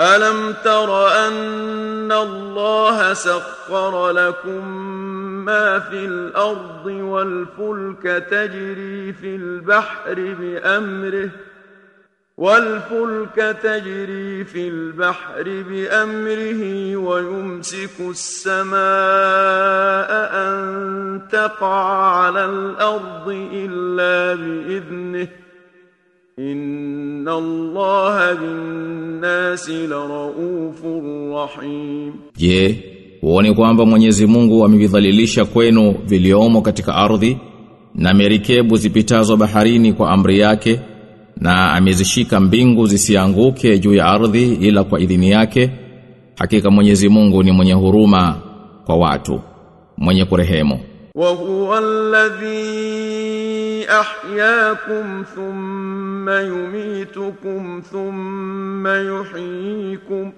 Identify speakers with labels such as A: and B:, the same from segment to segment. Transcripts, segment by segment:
A: ألم تر أن الله سخر لكم ما في الأرض والفلك تجري في البحر بأمره والفلك تجري في البحر بأمره ويمسك السماء أن تقع على الأرض إلا بإذنه إن inna Allaha rahim.
B: Je, uone kwamba Mwenyezi Mungu amevidhalilisha kwenu viliomo katika ardhi na merikebu zipitazo baharini kwa amri yake na amezishika mbingu zisianguke juu ya ardhi ila kwa idhini yake. Hakika Mwenyezi Mungu ni mwenye huruma kwa watu, mwenye kurehemu.
A: وهو الذي أحياكم ثم يميتكم ثم يحييكم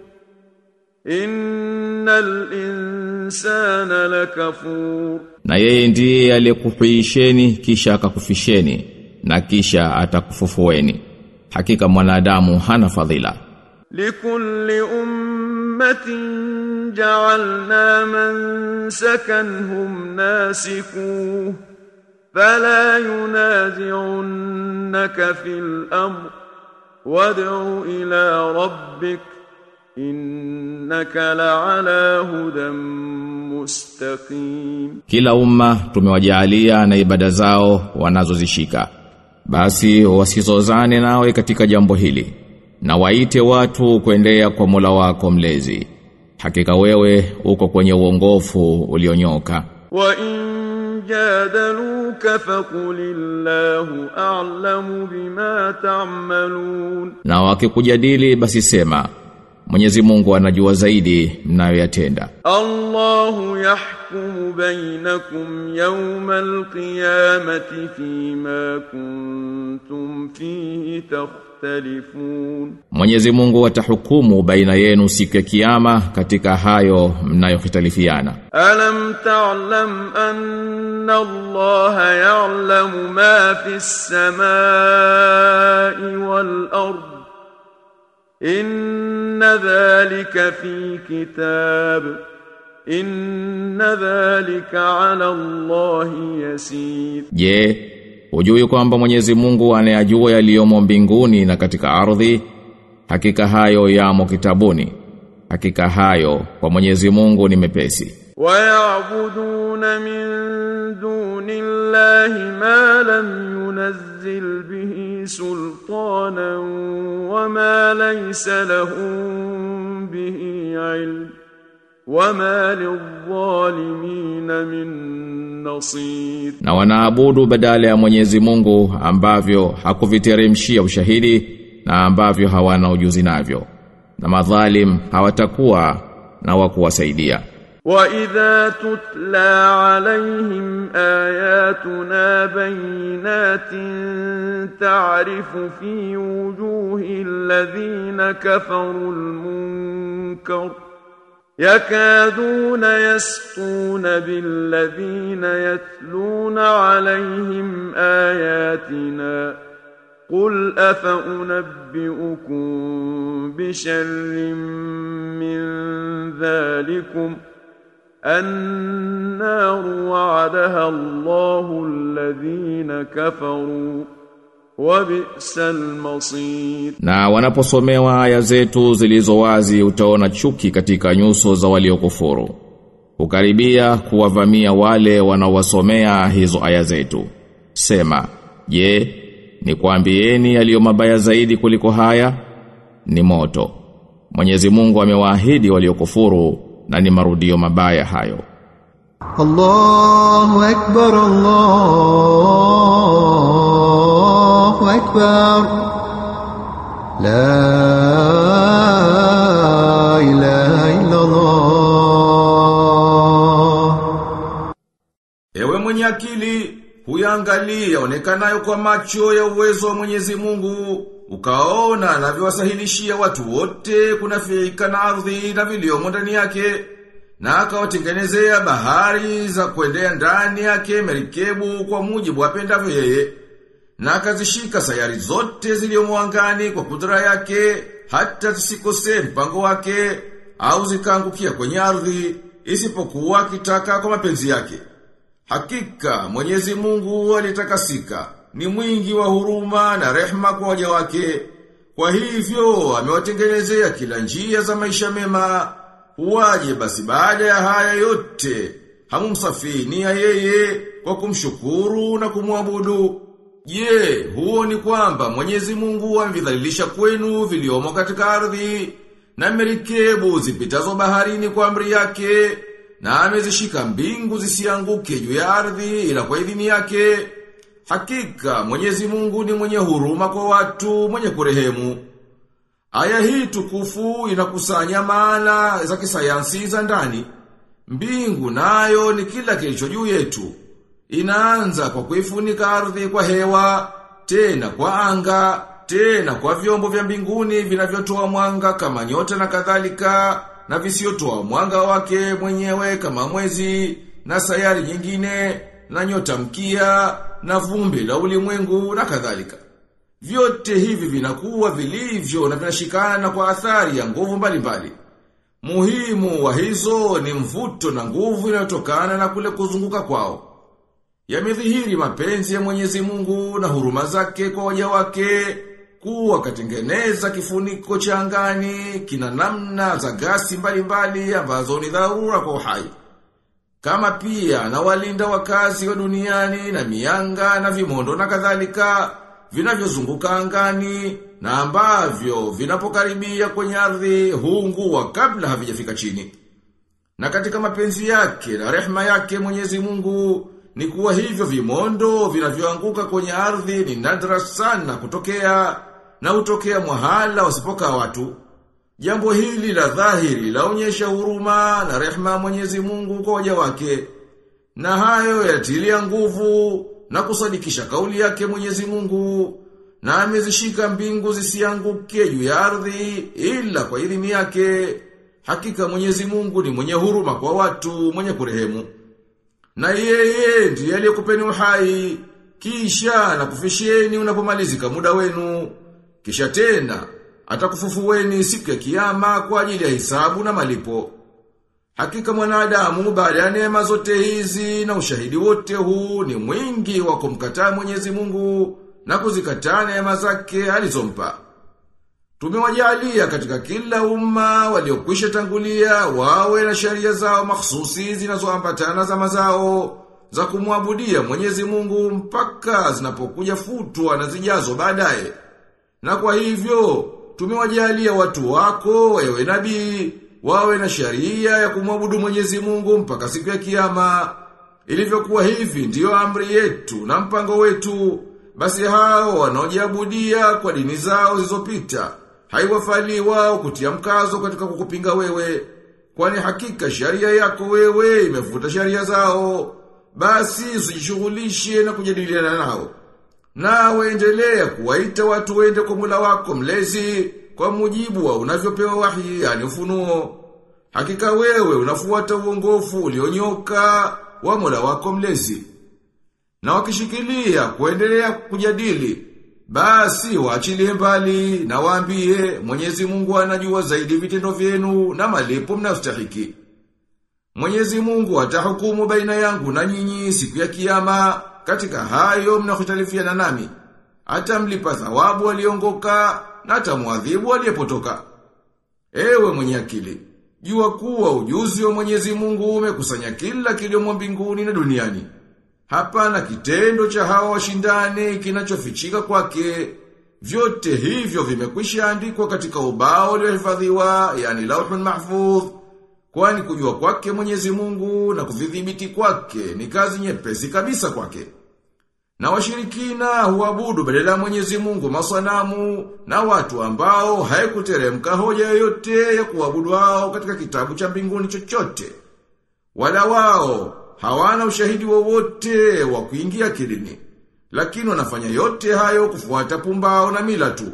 A: إن الإنسان لكفور
B: na yeye ndiye aliyekuhuisheni kisha akakufisheni na kisha atakufufueni hakika mwanadamu hana fadhila
A: likulli ummatin ja'alna man sakanhum nasikuhu fala yunazi'unnaka fil amr wad'u ila rabbik innaka la'ala hudan mustaqim.
B: Kila umma tumewajaalia na ibada zao wanazozishika. Basi wasizozane nawe katika jambo hili na waite watu kuendea kwa Mola wako mlezi. Hakika wewe uko kwenye uongofu ulionyoka.
A: Wa injadaluka faqulillahu a'lamu bima ta'malun.
B: Na wakikujadili basi sema Mwenyezi Mungu anajua zaidi mnayoyatenda.
A: Allahu yahkumu bainakum yawmal qiyamati fima kuntum fihi takhtalifun.
B: Mwenyezi Mungu atahukumu baina yenu siku ya kiyama katika hayo mnayokhitalifiana.
A: Alam ta'lam anna Allah ya'lamu ma fis samai wal ardh inna dhalika fi kitab. Inna dhalika ala Allah yasir.
B: Je hujui kwamba Mwenyezi Mungu anayajua yaliyomo mbinguni na katika ardhi? Hakika hayo yamo kitabuni. Hakika hayo kwa Mwenyezi Mungu ni mepesi.
A: Wayabuduna min dunillahi ma lam yunzil bihi به سلطانا وما ليس لهم به علم وما للظالمين من نصير
B: Na wanaabudu badala ya Mwenyezi Mungu ambavyo hakuviteremshia ushahidi na ambavyo hawana ujuzi navyo. Na madhalim hawatakuwa na wa kuwasaidia.
A: وإذا تتلى عليهم آياتنا بينات تعرف في وجوه الذين كفروا المنكر يكادون يسقون بالذين يتلون عليهم آياتنا قل أفأنبئكم بشر من ذلكم النار وعدها الله الذين كفروا
B: Na wanaposomewa aya zetu zilizo wazi utaona chuki katika nyuso za waliokufuru. Ukaribia kuwavamia wale wanaowasomea hizo aya zetu. Sema, je, nikwambieni yaliyo mabaya zaidi kuliko haya? Ni moto. Mwenyezi Mungu amewaahidi waliokufuru na ni marudio mabaya hayo.
C: Allahu akbar Allah الله أكبر لا إله إلا الله
D: Ewe mwenye akili, huyangalia onekanayo kwa macho ya uwezo wa Mwenyezi Mungu, ukaona anavyowasahilishia watu wote kunafiika na ardhi na viliomo ndani yake, na akawatengenezea bahari za kuendea ndani yake merikebu kwa mujibu apendavyo yeye, na akazishika sayari zote ziliomo angani kwa kudra yake, hata zisikose mpango wake au zikaangukia kwenye ardhi isipokuwa akitaka kwa mapenzi yake. Hakika Mwenyezi Mungu alitakasika, ni mwingi wa huruma na rehma kwa waja wake. Kwa hivyo amewatengenezea kila njia za maisha mema. Huwaje basi baada ya haya yote hamumsafinia yeye kwa kumshukuru na kumwabudu. Je, huo ni kwamba Mwenyezi Mungu amvidhalilisha kwenu viliomo katika ardhi na merikebu zipitazo baharini kwa amri yake na amezishika mbingu zisianguke juu ya ardhi ila kwa idhini yake. Hakika Mwenyezi Mungu ni mwenye huruma kwa watu, mwenye kurehemu. Aya hii tukufu inakusanya maana za kisayansi za ndani. Mbingu nayo ni kila kilicho juu yetu. Inaanza kwa kuifunika ardhi kwa hewa, tena kwa anga, tena kwa vyombo vya mbinguni vinavyotoa mwanga kama nyota na kadhalika, na visiotoa mwanga wake mwenyewe kama mwezi, na sayari nyingine, na nyota mkia, na vumbi la ulimwengu na kadhalika. Vyote hivi vinakuwa vilivyo na vinashikana kwa athari ya nguvu mbalimbali. Muhimu wa hizo ni mvuto na nguvu inayotokana na kule kuzunguka kwao. Yamedhihiri mapenzi ya Mwenyezi Mungu na huruma zake kwa waja wake kuwa katengeneza kifuniko cha angani kina namna za gasi mbalimbali ambazo ni dharura kwa uhai. Kama pia na walinda wakazi wa duniani na mianga na vimondo na kadhalika vinavyozunguka angani na ambavyo vinapokaribia kwenye ardhi huungua kabla havijafika chini. Na katika mapenzi yake na rehema yake Mwenyezi Mungu ni kuwa hivyo vimondo vinavyoanguka kwenye ardhi ni nadra sana kutokea na utokea mwahala wasipoka watu. Jambo hili la dhahiri laonyesha huruma na rehma Mwenyezi Mungu kwa waja wake. Na hayo yatilia nguvu na kusadikisha kauli yake Mwenyezi Mungu na amezishika mbingu zisianguke juu ya ardhi ila kwa idhini yake. Hakika Mwenyezi Mungu ni mwenye huruma kwa watu, mwenye kurehemu. Na yeye ndiye aliyekupeni uhai, kisha na kufisheni unapomalizika muda wenu. Kisha tena atakufufueni siku ya kiyama kwa ajili ya hisabu na malipo. Hakika mwanadamu baada ya neema zote hizi na ushahidi wote huu ni mwingi wa kumkataa Mwenyezi Mungu na kuzikataa neema zake alizompa. Tumewajalia katika kila umma waliokwisha tangulia wawe na sharia zao mahsusi zinazoambatana za mazao za kumwabudia Mwenyezi Mungu mpaka zinapokuja futwa na zijazo baadaye. Na kwa hivyo tumewajalia watu wako wewe nabii wawe na sharia ya kumwabudu Mwenyezi Mungu mpaka siku ya kiyama. Ilivyokuwa hivi ndiyo amri yetu na mpango wetu. Basi hao wanaojiabudia kwa dini zao zilizopita haiwafali wao kutia mkazo katika kukupinga wewe. Kwani hakika sharia yako wewe imevuta sharia zao. Basi usijishughulishe na kujadiliana nao. nawe endelea kuwaita watu wende kwa mula wako mlezi kwa mujibu wa unavyopewa wahi yani ufunuo. Hakika wewe unafuata uongofu ulionyoka wa mula wako mlezi. Na wakishikilia kuendelea kujadili basi wachilie mbali na waambie Mwenyezi Mungu anajua zaidi vitendo vyenu na malipo mnastahiki. Mwenyezi Mungu atahukumu baina yangu na nyinyi siku ya kiyama katika hayo mnahitalifiana nami. Atamlipa thawabu aliongoka na atamwadhibu aliyepotoka. Ewe mwenye akili, jua kuwa ujuzi wa Mwenyezi Mungu umekusanya kila kiliomo mbinguni na duniani. Hapana kitendo cha hawa washindani kinachofichika kwake. Vyote hivyo vimekwisha andikwa katika ubao uliohifadhiwa, yani lauhun mahfudh. Kwani kujua kwake Mwenyezi Mungu na kuvidhibiti kwake ni kazi nyepesi kabisa kwake. Na washirikina huabudu badala Mwenyezi Mungu masanamu na watu ambao haikuteremka hoja yoyote ya kuabudu wao katika kitabu cha mbinguni chochote. Wala wao hawana ushahidi wowote wa, kuingia kilini. Lakini wanafanya yote hayo kufuata pumbao na mila tu.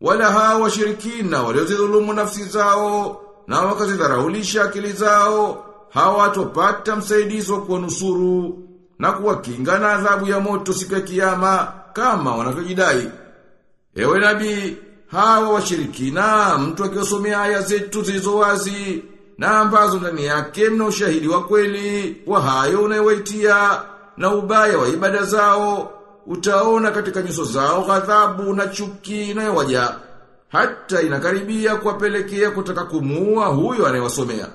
D: Wala hawa washirikina waliozidhulumu nafsi zao na wakazidharaulisha akili zao hawatopata msaidizi wa kuwanusuru na kuwakinga na adhabu ya moto siku ya kiyama kama wanavyojidai. Ewe nabii, hawa washirikina mtu akiwasomea aya zetu zilizo wazi na ambazo ndani yake mna ushahidi wa kweli wa hayo unayowaitia na ubaya wa ibada zao utaona katika nyuso zao ghadhabu na chuki inayowaja hata inakaribia kuwapelekea kutaka kumuua huyo anayewasomea.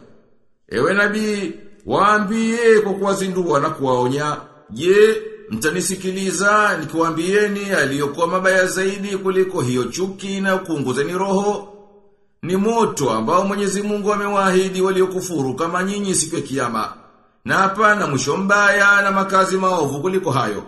D: Ewe nabii waambie kwa kuwazindua na kuwaonya. Je mtanisikiliza nikiwaambieni aliyokuwa mabaya zaidi kuliko hiyo chuki na kuunguzeni roho ni moto ambao Mwenyezi Mungu amewaahidi waliokufuru kama nyinyi siku ya kiyama. Na hapana mwisho mbaya na makazi maovu kuliko hayo